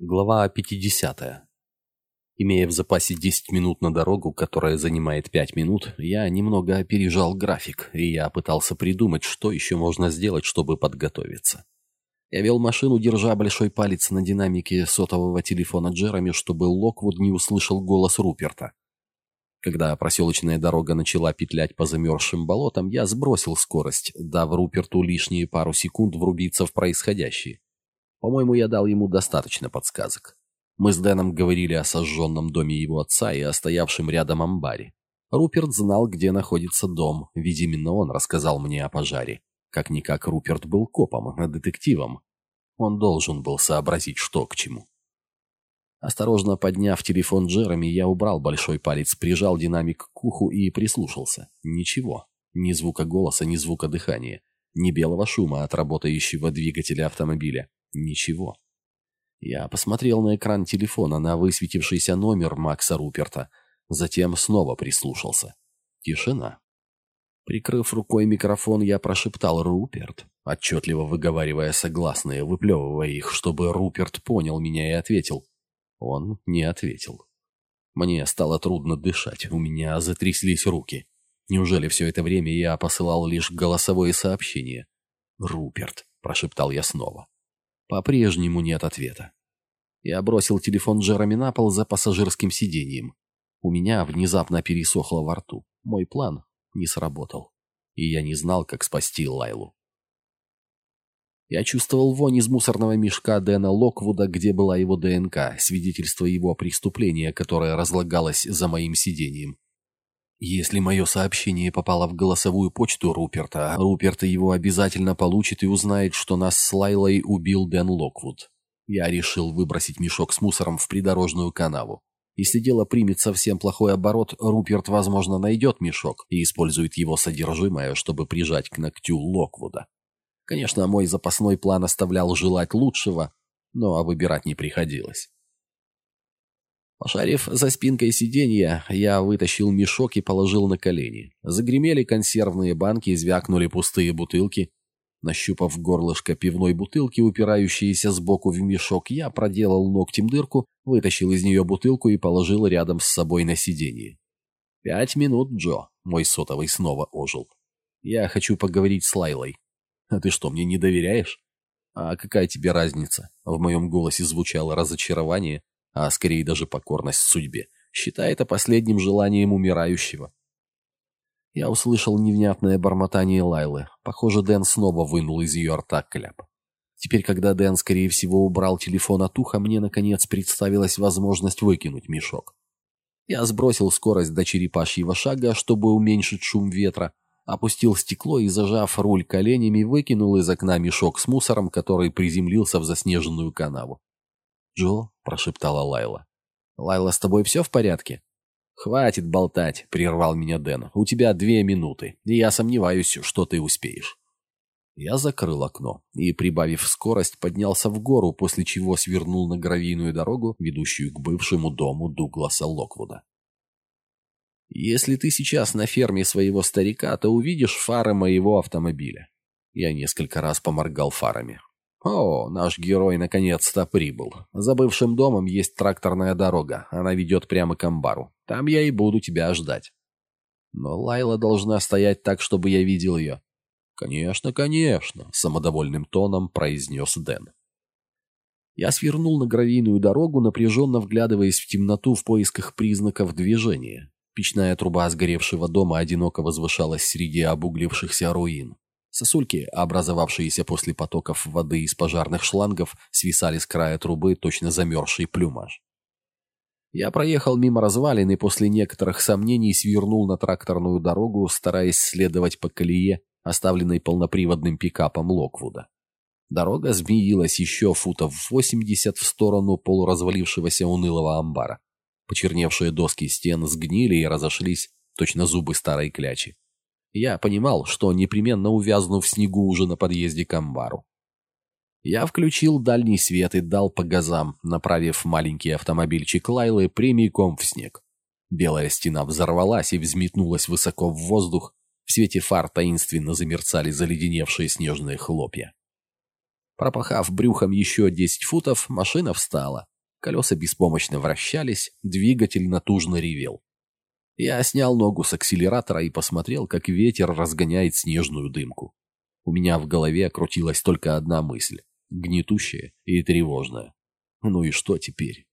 Глава 50. Имея в запасе 10 минут на дорогу, которая занимает 5 минут, я немного опережал график, и я пытался придумать, что еще можно сделать, чтобы подготовиться. Я вел машину, держа большой палец на динамике сотового телефона Джереми, чтобы Локвуд не услышал голос Руперта. Когда проселочная дорога начала петлять по замерзшим болотам, я сбросил скорость, дав Руперту лишние пару секунд врубиться в происходящее. По-моему, я дал ему достаточно подсказок. Мы с Дэном говорили о сожженном доме его отца и о стоявшем рядом амбаре. Руперт знал, где находится дом, ведь именно он рассказал мне о пожаре. Как-никак Руперт был копом, детективом. Он должен был сообразить, что к чему. Осторожно подняв телефон Джереми, я убрал большой палец, прижал динамик к уху и прислушался. Ничего. Ни звука голоса, ни звука дыхания. Ни белого шума от работающего двигателя автомобиля. Ничего. Я посмотрел на экран телефона на высветившийся номер Макса Руперта, затем снова прислушался. Тишина. Прикрыв рукой микрофон, я прошептал «Руперт», отчетливо выговаривая согласные, выплевывая их, чтобы Руперт понял меня и ответил. Он не ответил. Мне стало трудно дышать, у меня затряслись руки. Неужели все это время я посылал лишь голосовое сообщение? «Руперт», — прошептал я снова. По-прежнему нет ответа. Я бросил телефон Джереми на пол за пассажирским сиденьем. У меня внезапно пересохло во рту. Мой план не сработал. И я не знал, как спасти Лайлу. Я чувствовал вонь из мусорного мешка Дэна Локвуда, где была его ДНК, свидетельство его преступления, которое разлагалось за моим сиденьем. Если мое сообщение попало в голосовую почту Руперта, Руперт его обязательно получит и узнает, что нас с Лайлой убил Дэн Локвуд. Я решил выбросить мешок с мусором в придорожную канаву. Если дело примет совсем плохой оборот, Руперт, возможно, найдет мешок и использует его содержимое, чтобы прижать к ногтю Локвуда. Конечно, мой запасной план оставлял желать лучшего, но выбирать не приходилось. Пошарив за спинкой сиденья, я вытащил мешок и положил на колени. Загремели консервные банки, звякнули пустые бутылки. Нащупав горлышко пивной бутылки, упирающиеся сбоку в мешок, я проделал ногтем дырку, вытащил из нее бутылку и положил рядом с собой на сиденье. «Пять минут, Джо», — мой сотовый снова ожил. «Я хочу поговорить с Лайлой». «А ты что, мне не доверяешь?» «А какая тебе разница?» В моем голосе звучало разочарование, а скорее даже покорность судьбе, считая это последним желанием умирающего. Я услышал невнятное бормотание Лайлы. Похоже, Дэн снова вынул из ее рта кляп. Теперь, когда Дэн, скорее всего, убрал телефон от уха, мне, наконец, представилась возможность выкинуть мешок. Я сбросил скорость до черепашьего шага, чтобы уменьшить шум ветра, опустил стекло и, зажав руль коленями, выкинул из окна мешок с мусором, который приземлился в заснеженную канаву. «Джо», — прошептала Лайла. «Лайла, с тобой все в порядке?» «Хватит болтать», — прервал меня Дэн. «У тебя две минуты, и я сомневаюсь, что ты успеешь». Я закрыл окно и, прибавив скорость, поднялся в гору, после чего свернул на гравийную дорогу, ведущую к бывшему дому Дугласа Локвуда. «Если ты сейчас на ферме своего старика, то увидишь фары моего автомобиля». Я несколько раз поморгал фарами. О, наш герой наконец-то прибыл. За бывшим домом есть тракторная дорога. Она ведет прямо к амбару. Там я и буду тебя ждать. Но Лайла должна стоять так, чтобы я видел ее. «Конечно, конечно», — самодовольным тоном произнес Дэн. Я свернул на гравийную дорогу, напряженно вглядываясь в темноту в поисках признаков движения. Печная труба сгоревшего дома одиноко возвышалась среди обуглившихся руин. Сосульки, образовавшиеся после потоков воды из пожарных шлангов, свисали с края трубы точно замерзший плюмаж. Я проехал мимо развалин и после некоторых сомнений свернул на тракторную дорогу, стараясь следовать по колее, оставленной полноприводным пикапом Локвуда. Дорога змеилась еще футов 80 в сторону полуразвалившегося унылого амбара. Почерневшие доски стен сгнили и разошлись, точно зубы старой клячи. Я понимал, что непременно увязну в снегу уже на подъезде к амбару. Я включил дальний свет и дал по газам, направив маленький автомобильчик Лайлы прямиком в снег. Белая стена взорвалась и взметнулась высоко в воздух. В свете фар таинственно замерцали заледеневшие снежные хлопья. Пропахав брюхом еще 10 футов, машина встала. Колеса беспомощно вращались, двигатель натужно ревел. Я снял ногу с акселератора и посмотрел, как ветер разгоняет снежную дымку. У меня в голове крутилась только одна мысль — гнетущая и тревожная. Ну и что теперь?